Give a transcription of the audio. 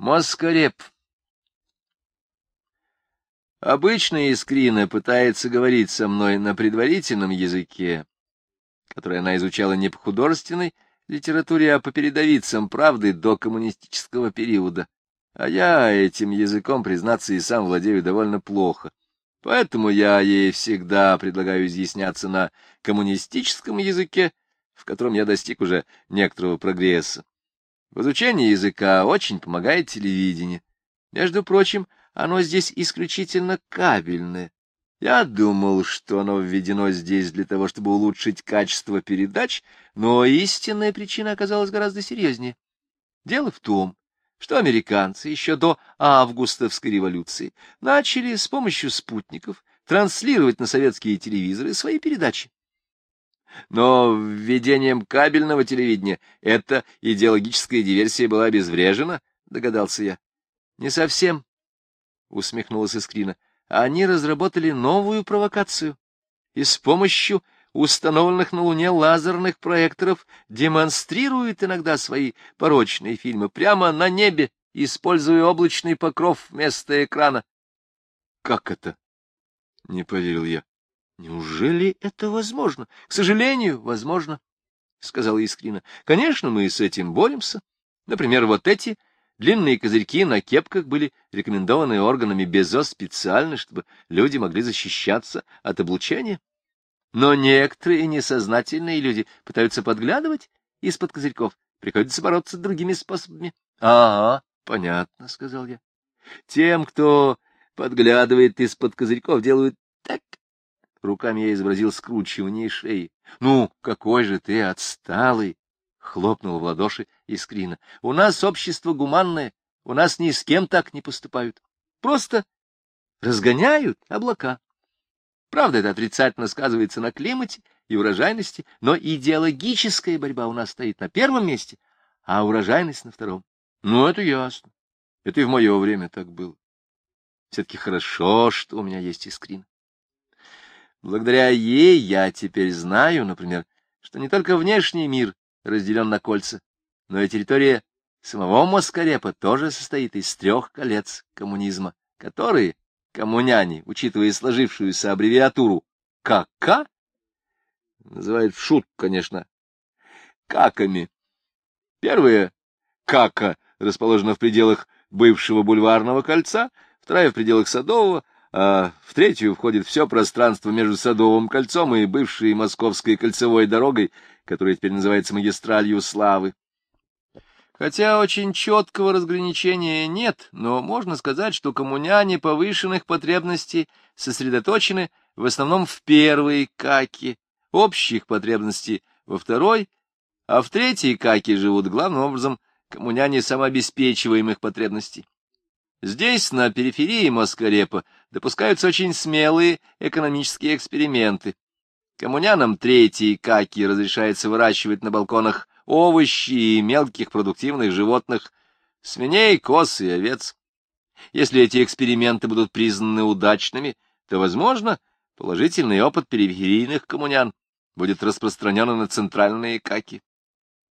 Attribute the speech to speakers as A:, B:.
A: Москареп. Обычно Искрина пытается говорить со мной на предварительном языке, который она изучала не по художественной литературе, а по передовицам правды до коммунистического периода. А я этим языком, признаться, и сам владею довольно плохо. Поэтому я ей всегда предлагаю изъясняться на коммунистическом языке, в котором я достиг уже некоторого прогресса. В изучении языка очень помогает телевидение. Между прочим, оно здесь исключительно кабельное. Я думал, что оно введено здесь для того, чтобы улучшить качество передач, но истинная причина оказалась гораздо серьезнее. Дело в том, что американцы еще до августовской революции начали с помощью спутников транслировать на советские телевизоры свои передачи. Но введением кабельного телевидения эта идеологическая диверсия была обезврежена, догадался я. — Не совсем, — усмехнулась Искрина. — Они разработали новую провокацию и с помощью установленных на Луне лазерных проекторов демонстрируют иногда свои порочные фильмы прямо на небе, используя облачный покров вместо экрана. — Как это? — не поверил я. Неужели это возможно? К сожалению, возможно, — сказала Искрина. Конечно, мы с этим боремся. Например, вот эти длинные козырьки на кепках были рекомендованы органами БЕЗО специально, чтобы люди могли защищаться от облучения. Но некоторые несознательные люди пытаются подглядывать из-под козырьков. Приходится бороться другими способами. — Ага, понятно, — сказал я. Тем, кто подглядывает из-под козырьков, делают Руками я изобразил скручивание шеи. — Ну, какой же ты отсталый! — хлопнул в ладоши Искрина. — У нас общество гуманное, у нас ни с кем так не поступают. Просто разгоняют облака. Правда, это отрицательно сказывается на климате и урожайности, но идеологическая борьба у нас стоит на первом месте, а урожайность на втором. Ну, это ясно. Это и в мое время так было. Все-таки хорошо, что у меня есть искрина. Благодаря ей я теперь знаю, например, что не только внешний мир разделен на кольца, но и территория самого Москарепа тоже состоит из трех колец коммунизма, которые коммуняне, учитывая сложившуюся аббревиатуру КК, называют в шутку, конечно, каками. Первое кака расположена в пределах бывшего бульварного кольца, вторая в пределах Садового, а в третью входит все пространство между Садовым кольцом и бывшей Московской кольцевой дорогой, которая теперь называется магистралью славы. Хотя очень четкого разграничения нет, но можно сказать, что коммуняне повышенных потребностей сосредоточены в основном в первой каке, общих потребностей во второй, а в третьей каке живут главным образом коммуняне самообеспечиваемых потребностей. Здесь, на периферии Москарепа, допускаются очень смелые экономические эксперименты. Коммунянам третьей каки разрешается выращивать на балконах овощи и мелких продуктивных животных, свиней, коз и овец. Если эти эксперименты будут признаны удачными, то, возможно, положительный опыт периферийных коммунян будет распространен на центральные каки.